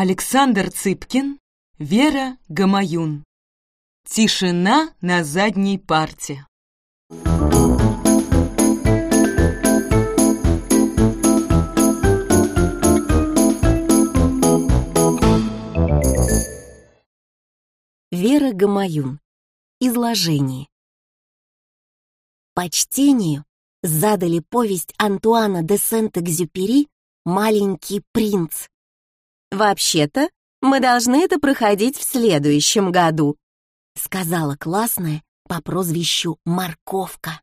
Александр Цыпкин, Вера Гамаюн. Тишина на задней парте. Вера Гамаюн. Изложение. Почтению задали повесть Антуана де Сент-Экзюпери «Маленький принц». «Вообще-то, мы должны это проходить в следующем году», сказала классная по прозвищу Морковка.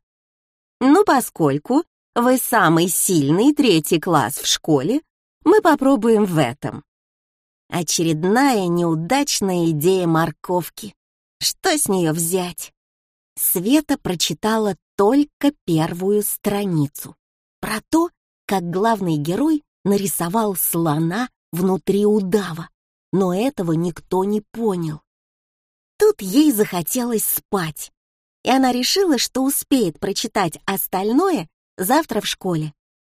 «Ну, поскольку вы самый сильный третий класс в школе, мы попробуем в этом». Очередная неудачная идея морковки. Что с нее взять? Света прочитала только первую страницу. Про то, как главный герой нарисовал слона внутри удава, но этого никто не понял. Тут ей захотелось спать, и она решила, что успеет прочитать остальное завтра в школе,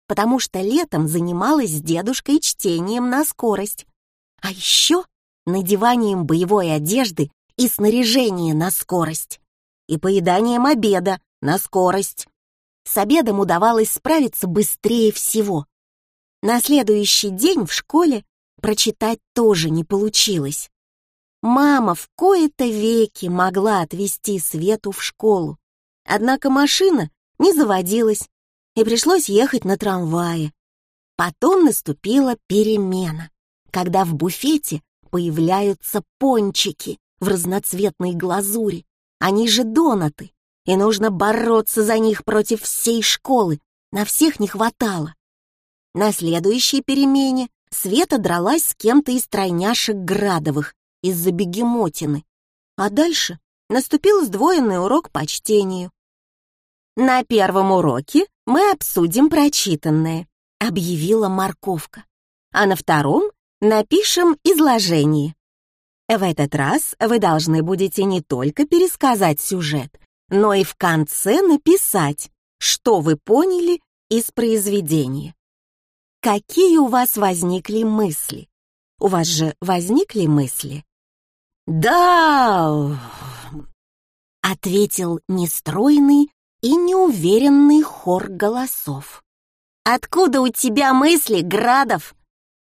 потому что летом занималась с дедушкой чтением на скорость, а еще надеванием боевой одежды и снаряжения на скорость, и поеданием обеда на скорость. С обедом удавалось справиться быстрее всего. На следующий день в школе прочитать тоже не получилось. Мама в кои-то веки могла отвезти Свету в школу. Однако машина не заводилась, и пришлось ехать на трамвае. Потом наступила перемена когда в буфете появляются пончики в разноцветной глазури. Они же донаты, и нужно бороться за них против всей школы. На всех не хватало. На следующей перемене Света дралась с кем-то из тройняшек Градовых из-за бегемотины. А дальше наступил сдвоенный урок по чтению. «На первом уроке мы обсудим прочитанное», — объявила Морковка. «А на втором Напишем изложение. В этот раз вы должны будете не только пересказать сюжет, но и в конце написать, что вы поняли из произведения. Какие у вас возникли мысли? У вас же возникли мысли? Да, ответил нестройный и неуверенный хор голосов. Откуда у тебя мысли, Градов?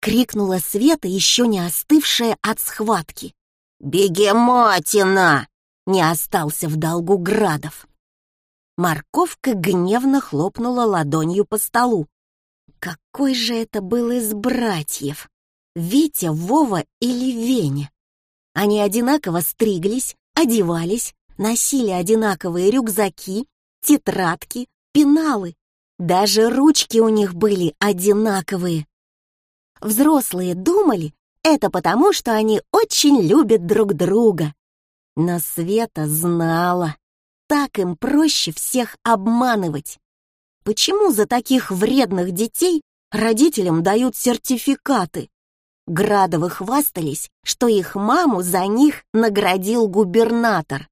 крикнула Света, еще не остывшая от схватки. «Бегемотина!» — не остался в долгу Градов. Морковка гневно хлопнула ладонью по столу. Какой же это был из братьев? Витя, Вова или Веня? Они одинаково стриглись, одевались, носили одинаковые рюкзаки, тетрадки, пеналы. Даже ручки у них были одинаковые. Взрослые думали, это потому, что они очень любят друг друга. Но Света знала, так им проще всех обманывать. Почему за таких вредных детей родителям дают сертификаты? Градовы хвастались, что их маму за них наградил губернатор.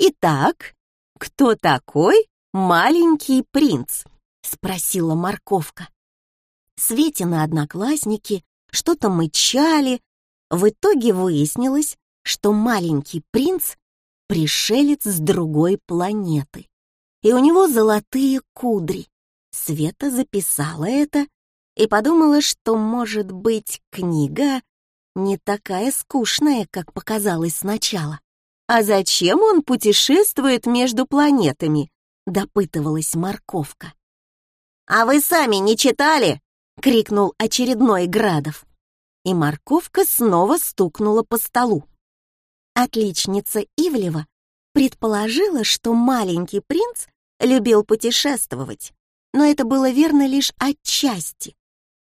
Итак, кто такой маленький принц? Спросила морковка. Светины одноклассники что-то мычали. В итоге выяснилось, что маленький принц — пришелец с другой планеты. И у него золотые кудри. Света записала это и подумала, что, может быть, книга не такая скучная, как показалось сначала. «А зачем он путешествует между планетами?» — допытывалась морковка. «А вы сами не читали?» — крикнул очередной Градов. И морковка снова стукнула по столу. Отличница Ивлева предположила, что маленький принц любил путешествовать, но это было верно лишь отчасти.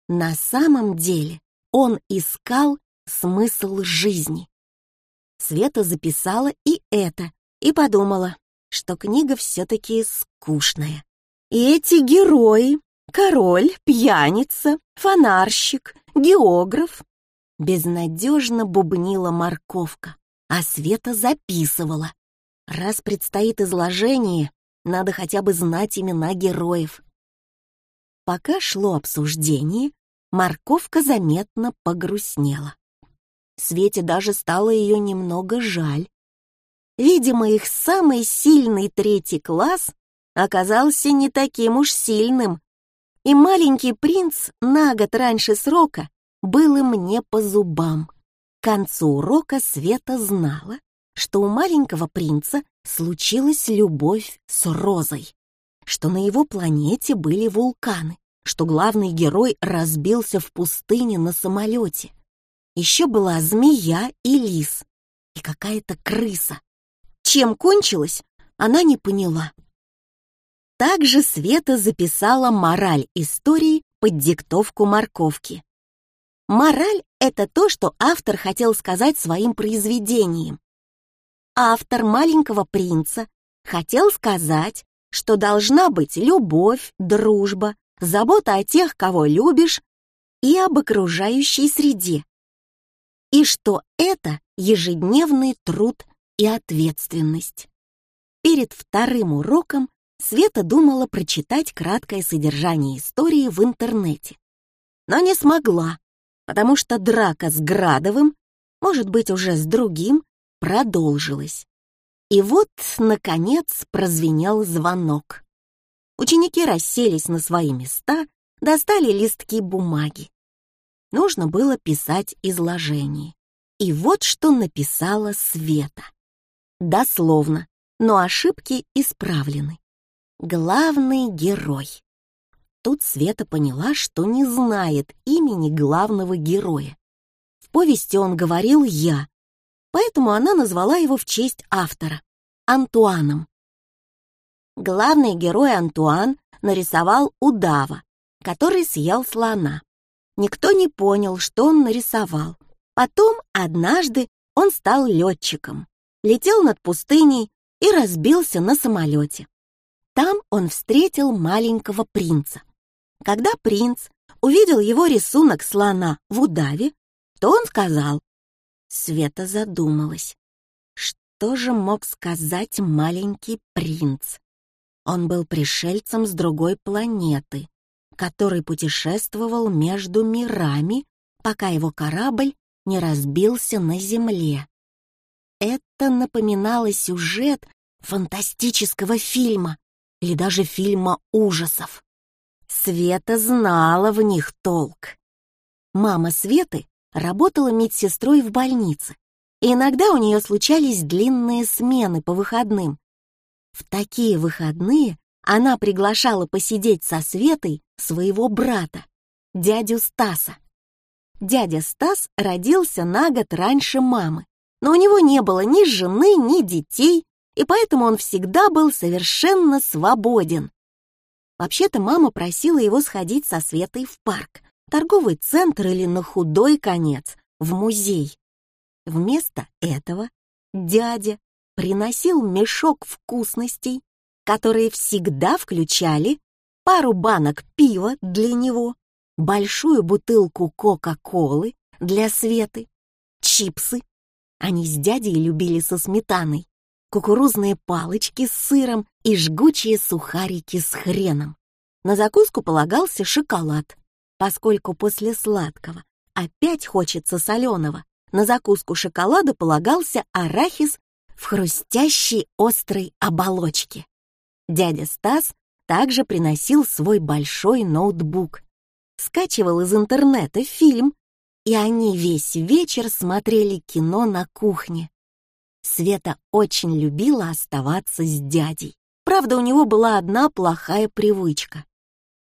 На самом деле он искал смысл жизни. Света записала и это, и подумала, что книга все-таки скучная. И эти герои Король, пьяница, фонарщик, географ. Безнадежно бубнила морковка, а Света записывала. Раз предстоит изложение, надо хотя бы знать имена героев. Пока шло обсуждение, морковка заметно погрустнела. Свете даже стало ее немного жаль. Видимо, их самый сильный третий класс оказался не таким уж сильным, и маленький принц на год раньше срока был им не по зубам. К концу урока Света знала, что у маленького принца случилась любовь с Розой, что на его планете были вулканы, что главный герой разбился в пустыне на самолете. Еще была змея и лис, и какая-то крыса. Чем кончилось, она не поняла. Также Света записала мораль истории под диктовку морковки. Мораль — это то, что автор хотел сказать своим произведением. Автор «Маленького принца» хотел сказать, что должна быть любовь, дружба, забота о тех, кого любишь, и об окружающей среде. И что это ежедневный труд и ответственность. Перед вторым уроком Света думала прочитать краткое содержание истории в интернете. Но не смогла, потому что драка с Градовым, может быть, уже с другим, продолжилась. И вот, наконец, прозвенел звонок. Ученики расселись на свои места, достали листки бумаги. Нужно было писать изложение. И вот что написала Света. Дословно, но ошибки исправлены. Главный герой. Тут Света поняла, что не знает имени главного героя. В повести он говорил «я», поэтому она назвала его в честь автора — Антуаном. Главный герой Антуан нарисовал удава, который съел слона. Никто не понял, что он нарисовал. Потом, однажды, он стал летчиком летел над пустыней и разбился на самолете. Там он встретил маленького принца. Когда принц увидел его рисунок слона в удаве, то он сказал. Света задумалась. Что же мог сказать маленький принц? Он был пришельцем с другой планеты, который путешествовал между мирами, пока его корабль не разбился на Земле. Это напоминало сюжет фантастического фильма или даже фильма ужасов. Света знала в них толк. Мама Светы работала медсестрой в больнице, и иногда у нее случались длинные смены по выходным. В такие выходные она приглашала посидеть со Светой своего брата, дядю Стаса. Дядя Стас родился на год раньше мамы, но у него не было ни жены, ни детей, и поэтому он всегда был совершенно свободен. Вообще-то мама просила его сходить со Светой в парк, торговый центр или на худой конец, в музей. Вместо этого дядя приносил мешок вкусностей, которые всегда включали пару банок пива для него, большую бутылку Кока-Колы для Светы, чипсы, они с дядей любили со сметаной, кукурузные палочки с сыром и жгучие сухарики с хреном. На закуску полагался шоколад, поскольку после сладкого опять хочется соленого. На закуску шоколада полагался арахис в хрустящей острой оболочке. Дядя Стас также приносил свой большой ноутбук, скачивал из интернета фильм и они весь вечер смотрели кино на кухне. Света очень любила оставаться с дядей. Правда, у него была одна плохая привычка.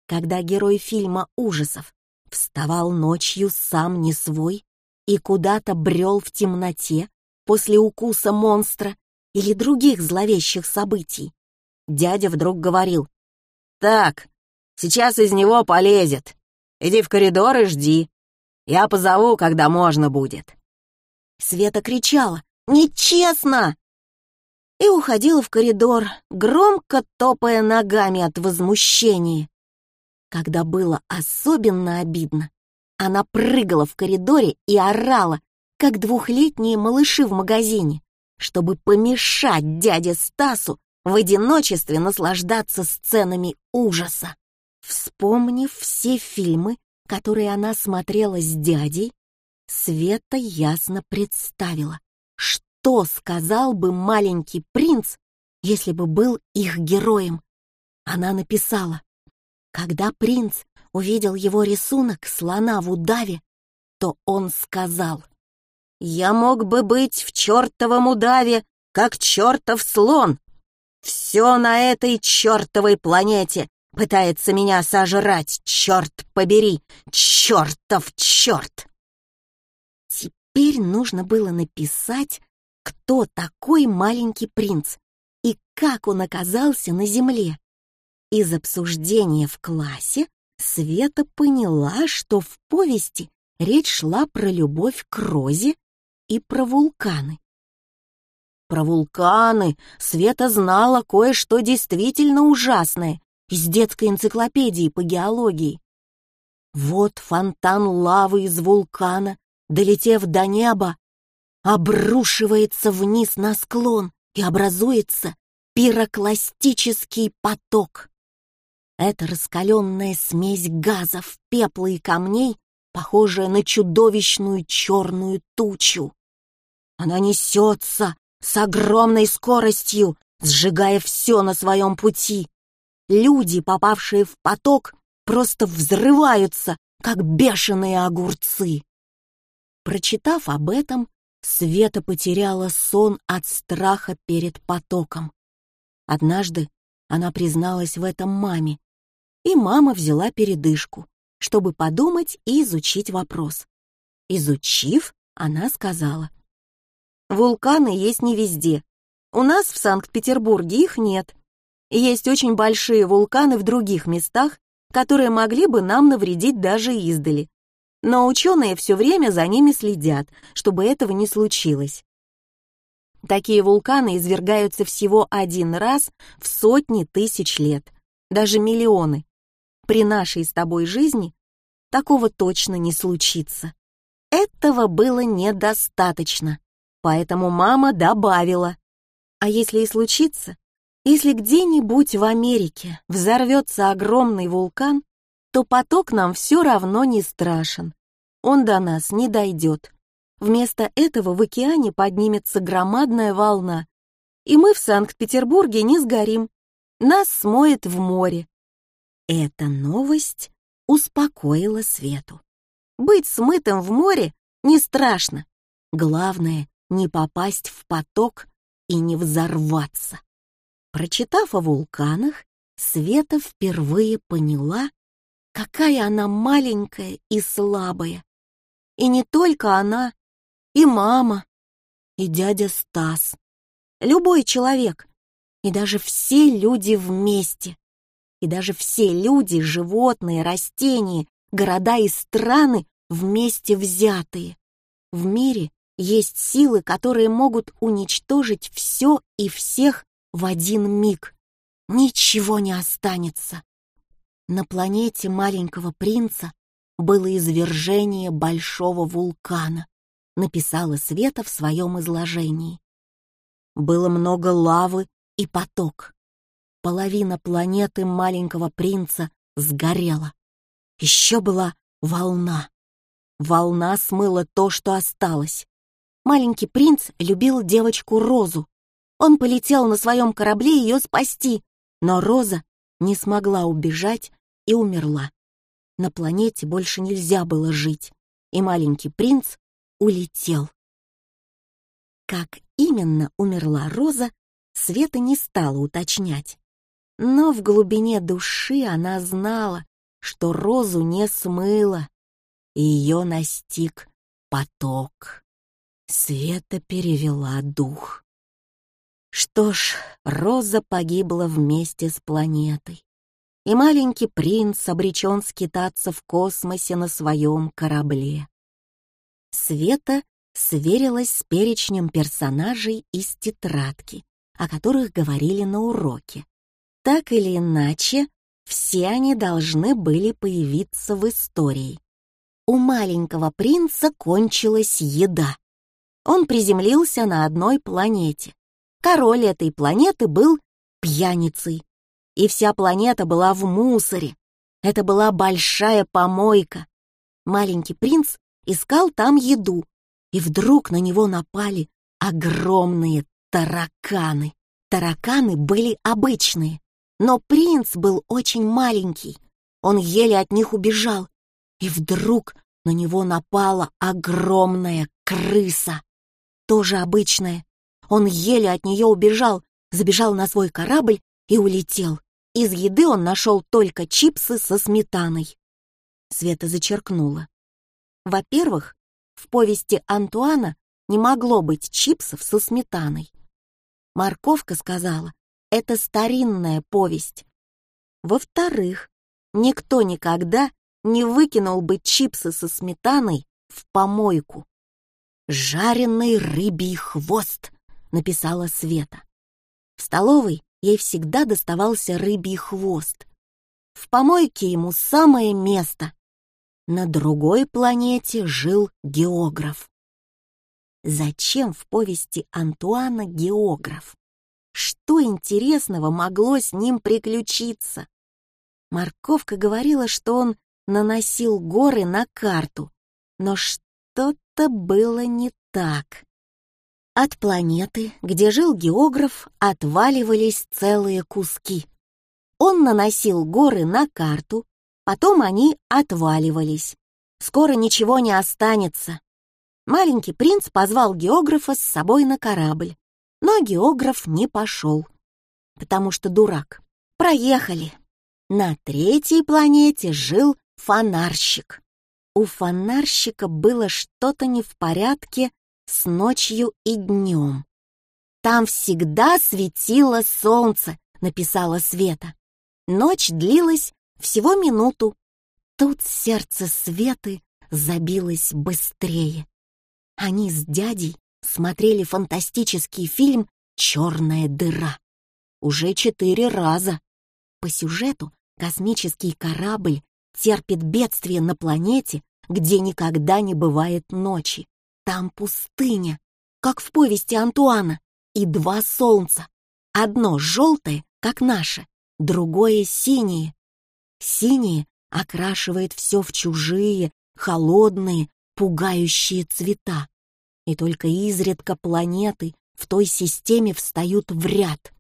Когда герой фильма ужасов вставал ночью сам не свой и куда-то брел в темноте после укуса монстра или других зловещих событий, дядя вдруг говорил, «Так, сейчас из него полезет. Иди в коридор и жди. Я позову, когда можно будет». Света кричала «Нечестно!» и уходила в коридор, громко топая ногами от возмущения. Когда было особенно обидно, она прыгала в коридоре и орала, как двухлетние малыши в магазине, чтобы помешать дяде Стасу в одиночестве наслаждаться сценами ужаса. Вспомнив все фильмы, которые она смотрела с дядей, Света ясно представила, что сказал бы маленький принц, если бы был их героем. Она написала, когда принц увидел его рисунок слона в удаве, то он сказал, «Я мог бы быть в чертовом удаве, как чертов слон. Все на этой чертовой планете пытается меня сожрать, черт побери, чертов черт!» Теперь нужно было написать, кто такой маленький принц и как он оказался на земле. Из обсуждения в классе Света поняла, что в повести речь шла про любовь к Розе и про вулканы. Про вулканы Света знала кое-что действительно ужасное из детской энциклопедии по геологии. Вот фонтан лавы из вулкана, долетев до неба, обрушивается вниз на склон и образуется пирокластический поток. Это раскаленная смесь газов, пепла и камней, похожая на чудовищную черную тучу. Она несется с огромной скоростью, сжигая все на своем пути. Люди, попавшие в поток, просто взрываются, как бешеные огурцы. Прочитав об этом, Света потеряла сон от страха перед потоком. Однажды она призналась в этом маме, и мама взяла передышку, чтобы подумать и изучить вопрос. Изучив, она сказала, «Вулканы есть не везде. У нас в Санкт-Петербурге их нет. Есть очень большие вулканы в других местах, которые могли бы нам навредить даже издали. Но ученые все время за ними следят, чтобы этого не случилось. Такие вулканы извергаются всего один раз в сотни тысяч лет, даже миллионы. При нашей с тобой жизни такого точно не случится. Этого было недостаточно, поэтому мама добавила. А если и случится, если где-нибудь в Америке взорвется огромный вулкан, то поток нам все равно не страшен. Он до нас не дойдет. Вместо этого в океане поднимется громадная волна, и мы в Санкт-Петербурге не сгорим. Нас смоет в море. Эта новость успокоила Свету. Быть смытым в море не страшно. Главное — не попасть в поток и не взорваться. Прочитав о вулканах, Света впервые поняла, Какая она маленькая и слабая. И не только она, и мама, и дядя Стас. Любой человек, и даже все люди вместе. И даже все люди, животные, растения, города и страны вместе взятые. В мире есть силы, которые могут уничтожить все и всех в один миг. Ничего не останется. На планете маленького принца было извержение большого вулкана, написала Света в своем изложении. Было много лавы и поток. Половина планеты маленького принца сгорела. Еще была волна. Волна смыла то, что осталось. Маленький принц любил девочку Розу. Он полетел на своем корабле ее спасти, но Роза не смогла убежать и умерла. На планете больше нельзя было жить, и маленький принц улетел. Как именно умерла Роза, Света не стала уточнять. Но в глубине души она знала, что Розу не смыло, и ее настиг поток. Света перевела дух. Что ж, Роза погибла вместе с планетой и маленький принц обречен скитаться в космосе на своем корабле. Света сверилась с перечнем персонажей из тетрадки, о которых говорили на уроке. Так или иначе, все они должны были появиться в истории. У маленького принца кончилась еда. Он приземлился на одной планете. Король этой планеты был пьяницей и вся планета была в мусоре. Это была большая помойка. Маленький принц искал там еду, и вдруг на него напали огромные тараканы. Тараканы были обычные, но принц был очень маленький. Он еле от них убежал, и вдруг на него напала огромная крыса, тоже обычная. Он еле от нее убежал, забежал на свой корабль и улетел. Из еды он нашел только чипсы со сметаной. Света зачеркнула. Во-первых, в повести Антуана не могло быть чипсов со сметаной. Морковка сказала, это старинная повесть. Во-вторых, никто никогда не выкинул бы чипсы со сметаной в помойку. «Жареный рыбий хвост», — написала Света. В столовой ей всегда доставался рыбий хвост. В помойке ему самое место. На другой планете жил географ. Зачем в повести Антуана географ? Что интересного могло с ним приключиться? Морковка говорила, что он наносил горы на карту, но что-то было не так. От планеты, где жил географ, отваливались целые куски. Он наносил горы на карту, потом они отваливались. Скоро ничего не останется. Маленький принц позвал географа с собой на корабль, но географ не пошел, потому что дурак. Проехали. На третьей планете жил фонарщик. У фонарщика было что-то не в порядке с ночью и днем. «Там всегда светило солнце», — написала Света. Ночь длилась всего минуту. Тут сердце Светы забилось быстрее. Они с дядей смотрели фантастический фильм «Черная дыра». Уже четыре раза. По сюжету космический корабль терпит бедствие на планете, где никогда не бывает ночи. Там пустыня, как в повести Антуана, и два солнца. Одно желтое, как наше, другое синее. Синее окрашивает все в чужие, холодные, пугающие цвета. И только изредка планеты в той системе встают в ряд,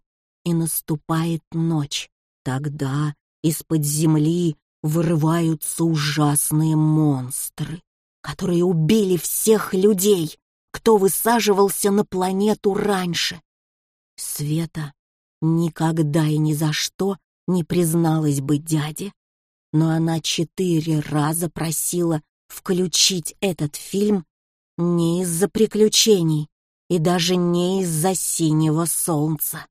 и наступает ночь. Тогда из-под земли вырываются ужасные монстры, которые убили всех людей, кто высаживался на планету раньше. Света никогда и ни за что не призналась бы дяде, но она четыре раза просила включить этот фильм не из-за приключений и даже не из-за синего солнца,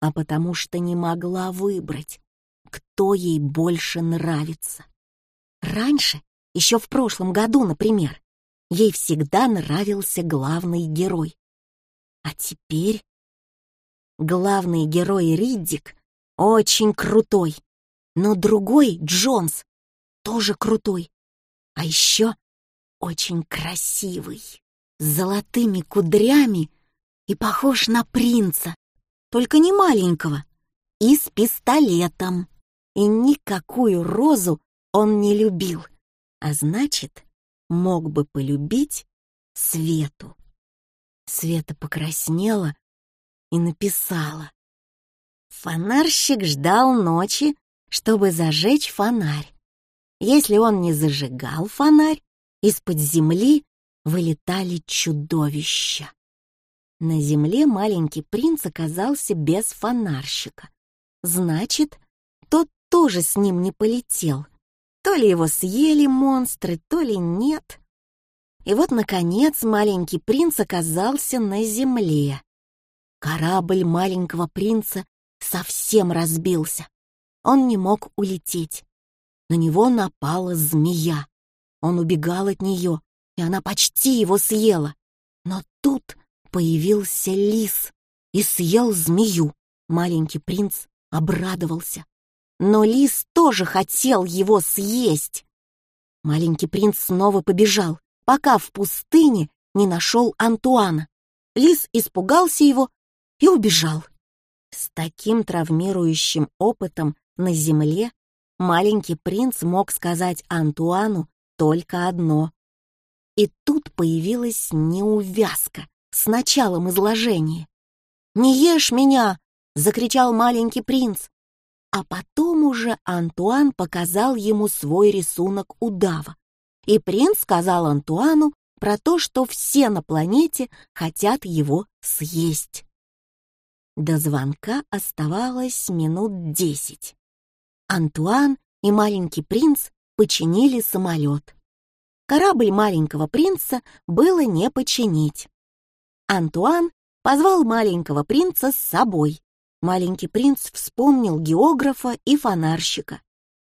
а потому что не могла выбрать, кто ей больше нравится. Раньше, еще в прошлом году, например, ей всегда нравился главный герой. А теперь главный герой Риддик очень крутой, но другой, Джонс, тоже крутой. А еще очень красивый, с золотыми кудрями и похож на принца, только не маленького, и с пистолетом и никакую розу он не любил, а значит, мог бы полюбить Свету. Света покраснела и написала. Фонарщик ждал ночи, чтобы зажечь фонарь. Если он не зажигал фонарь, из-под земли вылетали чудовища. На земле маленький принц оказался без фонарщика. Значит, тоже с ним не полетел. То ли его съели монстры, то ли нет. И вот, наконец, маленький принц оказался на земле. Корабль маленького принца совсем разбился. Он не мог улететь. На него напала змея. Он убегал от нее, и она почти его съела. Но тут появился лис и съел змею. Маленький принц обрадовался. Но лис тоже хотел его съесть. Маленький принц снова побежал, пока в пустыне не нашел Антуана. Лис испугался его и убежал. С таким травмирующим опытом на земле маленький принц мог сказать Антуану только одно. И тут появилась неувязка с началом изложения. «Не ешь меня!» — закричал маленький принц. А потом уже Антуан показал ему свой рисунок удава. И принц сказал Антуану про то, что все на планете хотят его съесть. До звонка оставалось минут десять. Антуан и маленький принц починили самолет. Корабль маленького принца было не починить. Антуан позвал маленького принца с собой. Маленький принц вспомнил географа и фонарщика.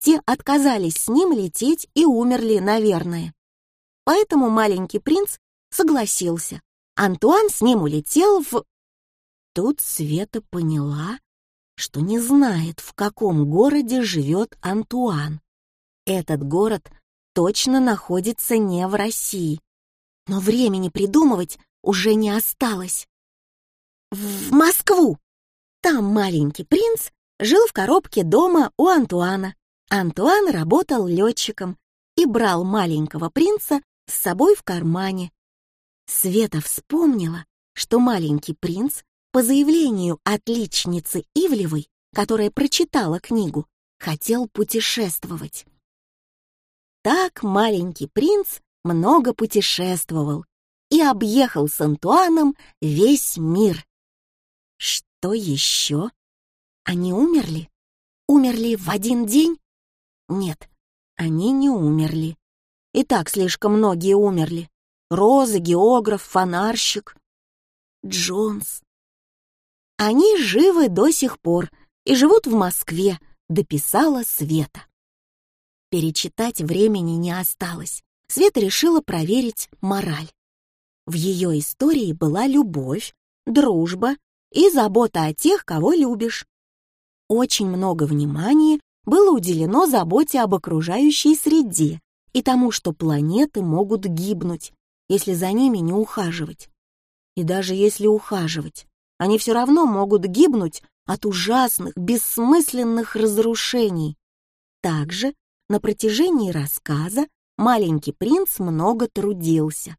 Те отказались с ним лететь и умерли, наверное. Поэтому маленький принц согласился. Антуан с ним улетел в... Тут Света поняла, что не знает, в каком городе живет Антуан. Этот город точно находится не в России. Но времени придумывать уже не осталось. В Москву! Там маленький принц жил в коробке дома у Антуана. Антуан работал летчиком и брал маленького принца с собой в кармане. Света вспомнила, что маленький принц по заявлению отличницы Ивлевой, которая прочитала книгу, хотел путешествовать. Так маленький принц много путешествовал и объехал с Антуаном весь мир. Что еще? Они умерли? Умерли в один день? Нет, они не умерли. И так слишком многие умерли. Роза, географ, фонарщик. Джонс. Они живы до сих пор и живут в Москве, дописала Света. Перечитать времени не осталось. Света решила проверить мораль. В ее истории была любовь, дружба и забота о тех, кого любишь. Очень много внимания было уделено заботе об окружающей среде и тому, что планеты могут гибнуть, если за ними не ухаживать. И даже если ухаживать, они все равно могут гибнуть от ужасных, бессмысленных разрушений. Также на протяжении рассказа маленький принц много трудился.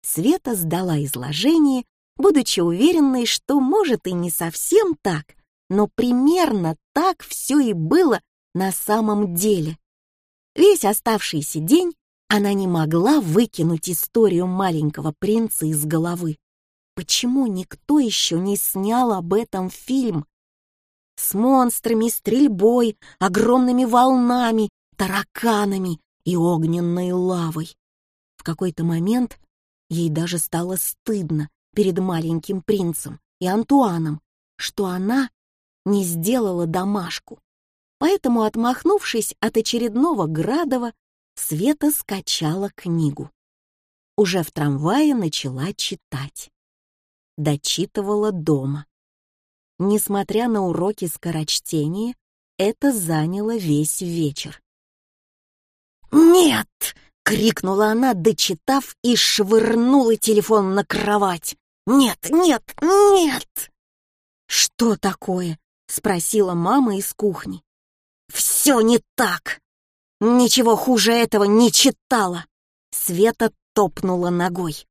Света сдала изложение, будучи уверенной, что, может, и не совсем так, но примерно так все и было на самом деле. Весь оставшийся день она не могла выкинуть историю маленького принца из головы. Почему никто еще не снял об этом фильм? С монстрами, стрельбой, огромными волнами тараканами и огненной лавой. В какой-то момент ей даже стало стыдно перед маленьким принцем и Антуаном, что она не сделала домашку. Поэтому, отмахнувшись от очередного Градова, Света скачала книгу. Уже в трамвае начала читать. Дочитывала дома. Несмотря на уроки скорочтения, это заняло весь вечер. «Нет!» — крикнула она, дочитав, и швырнула телефон на кровать. «Нет, нет, нет!» «Что такое?» — спросила мама из кухни. «Все не так! Ничего хуже этого не читала!» Света топнула ногой.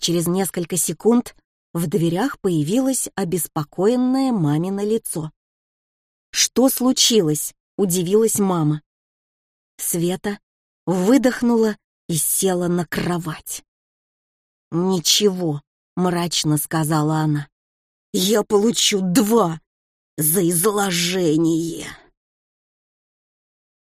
Через несколько секунд в дверях появилось обеспокоенное мамино лицо. «Что случилось?» — удивилась мама. Света выдохнула и села на кровать. «Ничего», — мрачно сказала она. «Я получу два за изложение».